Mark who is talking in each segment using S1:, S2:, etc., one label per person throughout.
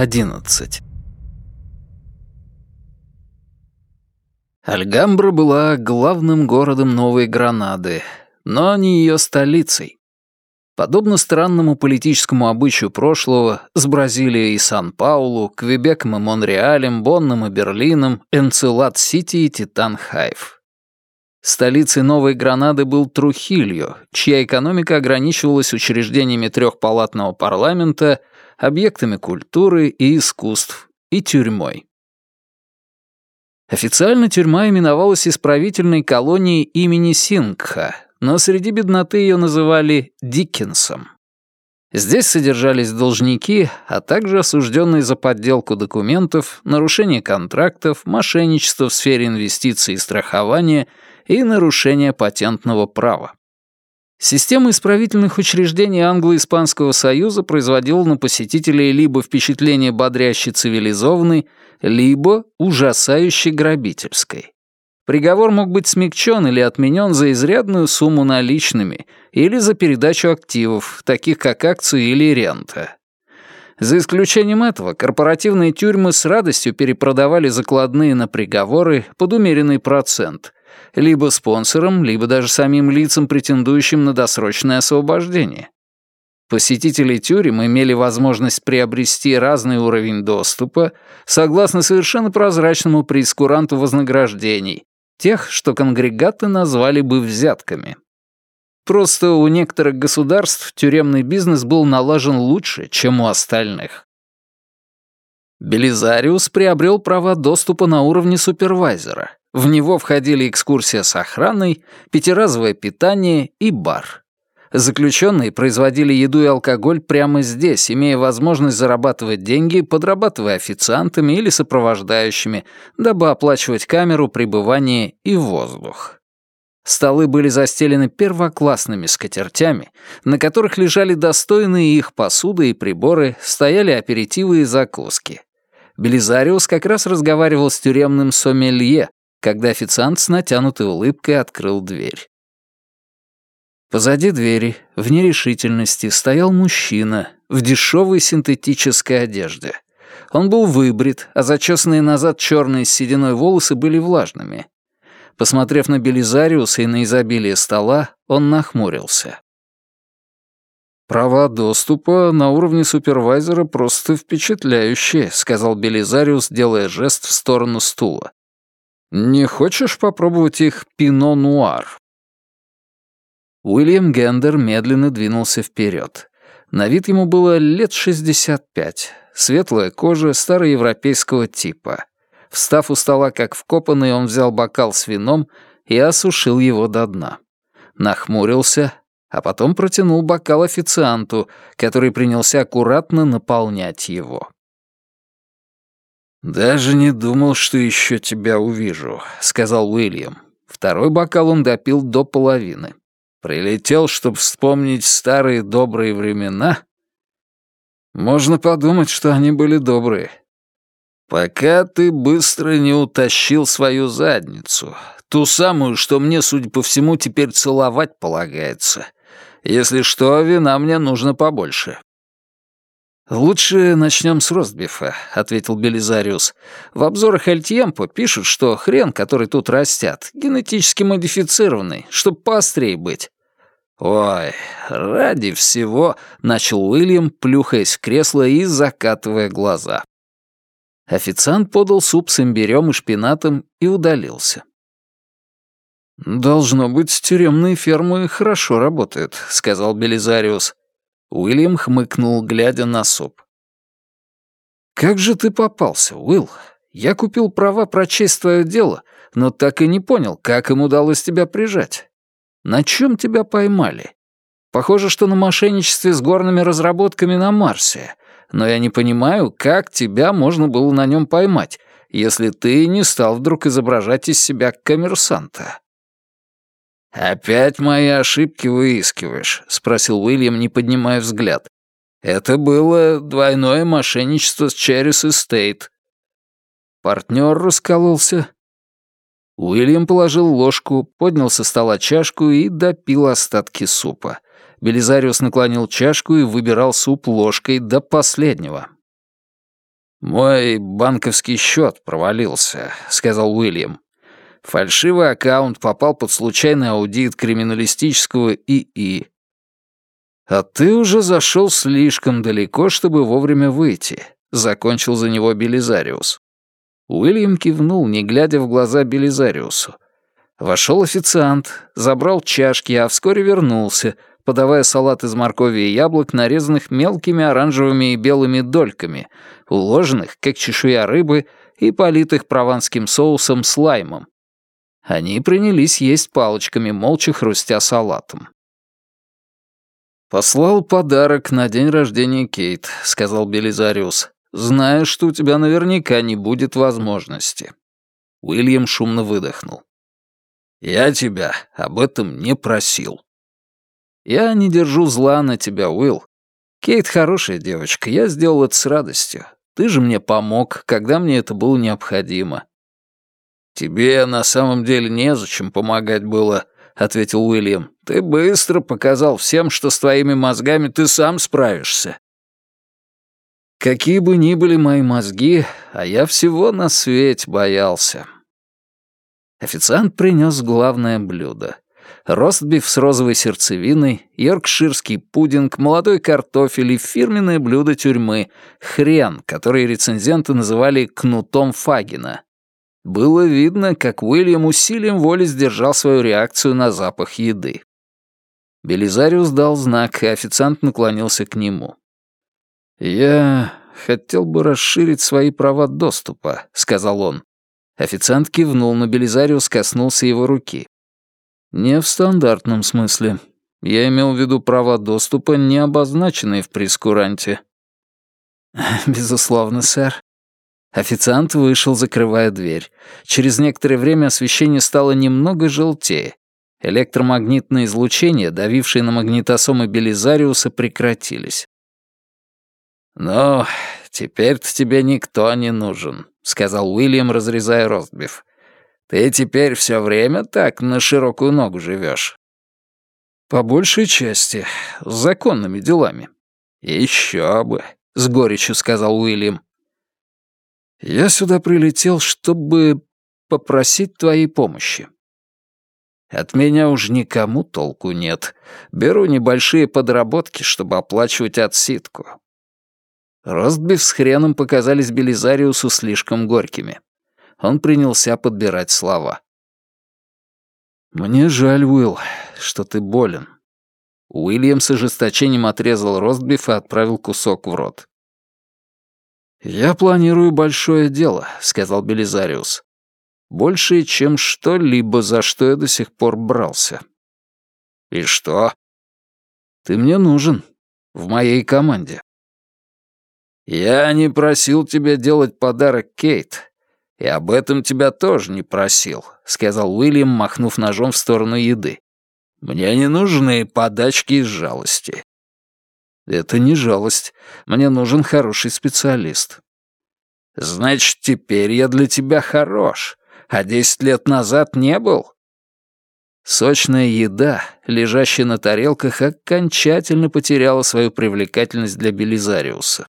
S1: 11. Альгамбра была главным городом Новой Гранады, но не ее столицей. Подобно странному политическому обычаю прошлого, с Бразилией и Сан-Паулу, Квебеком и Монреалем, Бонном и Берлином, Энцелад-Сити и Титан-Хайф. Столицей Новой Гранады был Трухильо, чья экономика ограничивалась учреждениями трехпалатного парламента, объектами культуры и искусств и тюрьмой. Официально тюрьма именовалась исправительной колонией имени Сингха, но среди бедноты ее называли Диккенсом. Здесь содержались должники, а также осужденные за подделку документов, нарушение контрактов, мошенничество в сфере инвестиций и страхования и нарушение патентного права. Система исправительных учреждений Англо-Испанского Союза производила на посетителей либо впечатление бодрящей цивилизованной, либо ужасающе грабительской. Приговор мог быть смягчен или отменен за изрядную сумму наличными или за передачу активов, таких как акции или рента. За исключением этого, корпоративные тюрьмы с радостью перепродавали закладные на приговоры под умеренный процент, либо спонсорам, либо даже самим лицам, претендующим на досрочное освобождение. Посетители тюрем имели возможность приобрести разный уровень доступа согласно совершенно прозрачному прескуранту вознаграждений, Тех, что конгрегаты назвали бы взятками. Просто у некоторых государств тюремный бизнес был налажен лучше, чем у остальных. Белизариус приобрел права доступа на уровне супервайзера. В него входили экскурсия с охраной, пятиразовое питание и бар. Заключенные производили еду и алкоголь прямо здесь, имея возможность зарабатывать деньги, подрабатывая официантами или сопровождающими, дабы оплачивать камеру, пребывание и воздух. Столы были застелены первоклассными скатертями, на которых лежали достойные их посуды и приборы, стояли аперитивы и закуски. Белизариус как раз разговаривал с тюремным сомелье, когда официант с натянутой улыбкой открыл дверь. Позади двери, в нерешительности, стоял мужчина в дешевой синтетической одежде. Он был выбрит, а зачесанные назад черные с сединой волосы были влажными. Посмотрев на Белизариуса и на изобилие стола, он нахмурился. «Права доступа на уровне супервайзера просто впечатляющие», — сказал Белизариус, делая жест в сторону стула. «Не хочешь попробовать их пино-нуар?» Уильям Гендер медленно двинулся вперед. На вид ему было лет 65. Светлая кожа староевропейского типа. Встав у стола как вкопанный, он взял бокал с вином и осушил его до дна. Нахмурился, а потом протянул бокал официанту, который принялся аккуратно наполнять его. «Даже не думал, что еще тебя увижу», — сказал Уильям. Второй бокал он допил до половины. Прилетел, чтобы вспомнить старые добрые времена? Можно подумать, что они были добрые. Пока ты быстро не утащил свою задницу, ту самую, что мне, судя по всему, теперь целовать полагается. Если что, вина мне нужно побольше. «Лучше начнем с ростбифа», — ответил Белизариус. «В обзорах Альтьемпо пишут, что хрен, который тут растят, генетически модифицированный, чтобы поострее быть». «Ой, ради всего», — начал Уильям, плюхаясь в кресло и закатывая глаза. Официант подал суп с имбирем и шпинатом и удалился. «Должно быть, тюремные фермы хорошо работают», — сказал Белизариус. Уильям хмыкнул, глядя на суп. «Как же ты попался, Уилл? Я купил права прочесть твое дело, но так и не понял, как им удалось тебя прижать. На чем тебя поймали? Похоже, что на мошенничестве с горными разработками на Марсе, но я не понимаю, как тебя можно было на нем поймать, если ты не стал вдруг изображать из себя коммерсанта». «Опять мои ошибки выискиваешь?» — спросил Уильям, не поднимая взгляд. «Это было двойное мошенничество с Черрис Эстейт». Партнер раскололся. Уильям положил ложку, поднял со стола чашку и допил остатки супа. Белизариус наклонил чашку и выбирал суп ложкой до последнего. «Мой банковский счет провалился», — сказал Уильям. «Фальшивый аккаунт попал под случайный аудит криминалистического ИИ. А ты уже зашел слишком далеко, чтобы вовремя выйти», — закончил за него Белизариус. Уильям кивнул, не глядя в глаза Белизариусу. Вошел официант, забрал чашки, а вскоре вернулся, подавая салат из моркови и яблок, нарезанных мелкими оранжевыми и белыми дольками, уложенных, как чешуя рыбы, и политых прованским соусом с лаймом. Они принялись есть палочками, молча хрустя салатом. «Послал подарок на день рождения Кейт», — сказал Белизариус, «зная, что у тебя наверняка не будет возможности». Уильям шумно выдохнул. «Я тебя об этом не просил». «Я не держу зла на тебя, Уилл. Кейт хорошая девочка, я сделал это с радостью. Ты же мне помог, когда мне это было необходимо». «Тебе на самом деле незачем помогать было», — ответил Уильям. «Ты быстро показал всем, что с твоими мозгами ты сам справишься». Какие бы ни были мои мозги, а я всего на свете боялся. Официант принес главное блюдо ростбиф с розовой сердцевиной, йоркширский пудинг, молодой картофель и фирменное блюдо тюрьмы — хрен, который рецензенты называли «кнутом Фагина». Было видно, как Уильям усилием воли сдержал свою реакцию на запах еды. Белизариус дал знак, и официант наклонился к нему. «Я хотел бы расширить свои права доступа», — сказал он. Официант кивнул, но Белизариус коснулся его руки. Не в стандартном смысле. Я имел в виду права доступа, не обозначенные в прескуранте. Безусловно, сэр. Официант вышел, закрывая дверь. Через некоторое время освещение стало немного желтее. Электромагнитные излучения, давившие на магнитосомы Белизариуса, прекратились. «Ну, теперь-то тебе никто не нужен», — сказал Уильям, разрезая ростбиф. Ты теперь все время так на широкую ногу живешь. По большей части, с законными делами. Еще бы, с горечью сказал Уильям. Я сюда прилетел, чтобы попросить твоей помощи. От меня уж никому толку нет. Беру небольшие подработки, чтобы оплачивать отсидку. Ростбиф с хреном показались Белизариусу слишком горькими. Он принялся подбирать слова. «Мне жаль, Уилл, что ты болен». Уильям с ожесточением отрезал ростбиф и отправил кусок в рот. «Я планирую большое дело», — сказал Белизариус. «Большее, чем что-либо, за что я до сих пор брался». «И что?» «Ты мне нужен. В моей команде». «Я не просил тебя делать подарок Кейт. «И об этом тебя тоже не просил», — сказал Уильям, махнув ножом в сторону еды. «Мне не нужны подачки из жалости». «Это не жалость. Мне нужен хороший специалист». «Значит, теперь я для тебя хорош, а десять лет назад не был?» Сочная еда, лежащая на тарелках, окончательно потеряла свою привлекательность для Белизариуса.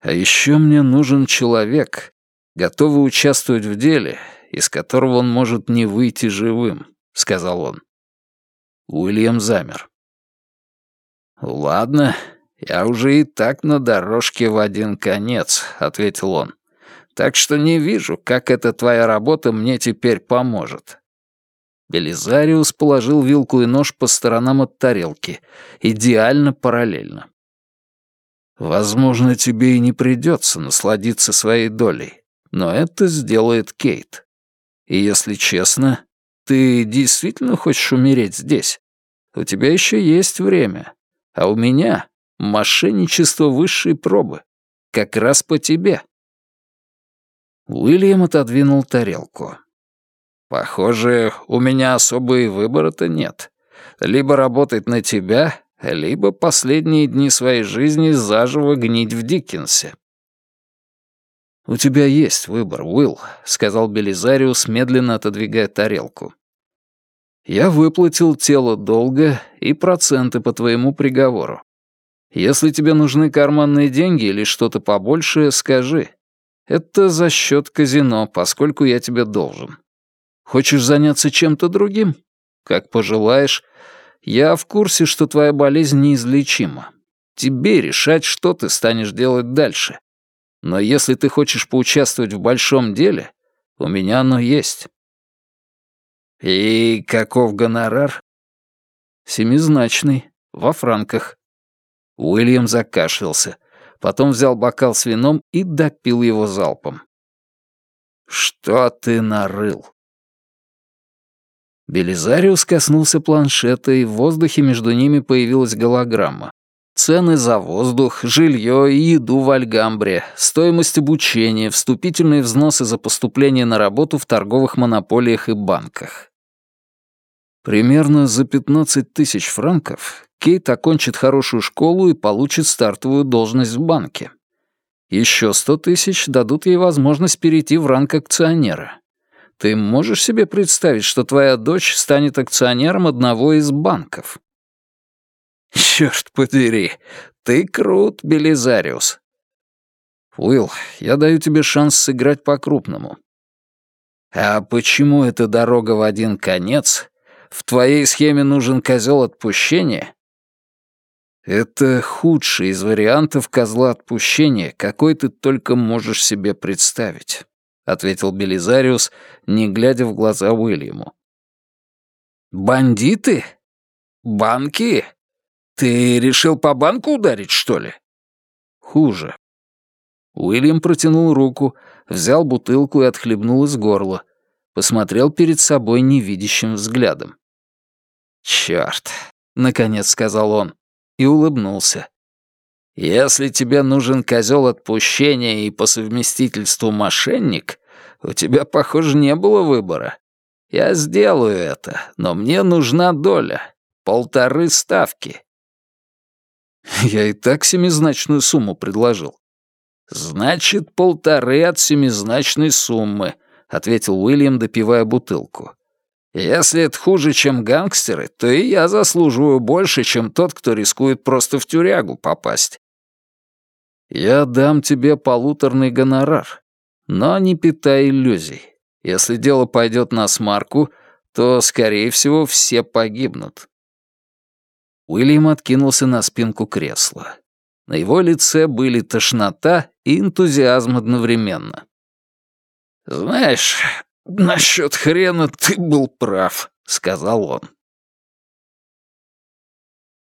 S1: «А еще мне нужен человек, готовы участвовать в деле, из которого он может не выйти живым», — сказал он. Уильям замер. «Ладно, я уже и так на дорожке в один конец», — ответил он. «Так что не вижу, как эта твоя работа мне теперь поможет». Белизариус положил вилку и нож по сторонам от тарелки, идеально параллельно. «Возможно, тебе и не придется насладиться своей долей но это сделает Кейт. И если честно, ты действительно хочешь умереть здесь? У тебя еще есть время. А у меня мошенничество высшей пробы. Как раз по тебе. Уильям отодвинул тарелку. Похоже, у меня особой выбора-то нет. Либо работать на тебя, либо последние дни своей жизни заживо гнить в Диккенсе. «У тебя есть выбор, Уилл», — сказал Белизариус, медленно отодвигая тарелку. «Я выплатил тело долга и проценты по твоему приговору. Если тебе нужны карманные деньги или что-то побольше, скажи. Это за счет казино, поскольку я тебе должен. Хочешь заняться чем-то другим? Как пожелаешь. Я в курсе, что твоя болезнь неизлечима. Тебе решать, что ты станешь делать дальше. Но если ты хочешь поучаствовать в большом деле, у меня оно есть. И каков гонорар? Семизначный, во франках. Уильям закашлялся, потом взял бокал с вином и допил его залпом. «Что ты нарыл?» Белизариус коснулся планшета, и в воздухе между ними появилась голограмма. Цены за воздух, жилье и еду в Альгамбре, стоимость обучения, вступительные взносы за поступление на работу в торговых монополиях и банках. Примерно за 15 тысяч франков Кейт окончит хорошую школу и получит стартовую должность в банке. Еще 100 тысяч дадут ей возможность перейти в ранг акционера. Ты можешь себе представить, что твоя дочь станет акционером одного из банков? Черт подери, ты крут, Белизариус. Уилл, я даю тебе шанс сыграть по-крупному. А почему эта дорога в один конец? В твоей схеме нужен козел отпущения? Это худший из вариантов козла отпущения, какой ты только можешь себе представить, ответил Белизариус, не глядя в глаза Уильяму. Бандиты? Банки? «Ты решил по банку ударить, что ли?» «Хуже». Уильям протянул руку, взял бутылку и отхлебнул из горла. Посмотрел перед собой невидящим взглядом. «Чёрт», — наконец сказал он, и улыбнулся. «Если тебе нужен козел отпущения и по совместительству мошенник, у тебя, похоже, не было выбора. Я сделаю это, но мне нужна доля. Полторы ставки. Я и так семизначную сумму предложил. «Значит, полторы от семизначной суммы», — ответил Уильям, допивая бутылку. «Если это хуже, чем гангстеры, то и я заслуживаю больше, чем тот, кто рискует просто в тюрягу попасть». «Я дам тебе полуторный гонорар, но не питай иллюзий. Если дело пойдет на смарку, то, скорее всего, все погибнут. Уильям откинулся на спинку кресла. На его лице были тошнота и энтузиазм одновременно. «Знаешь, насчет хрена ты был прав», — сказал он.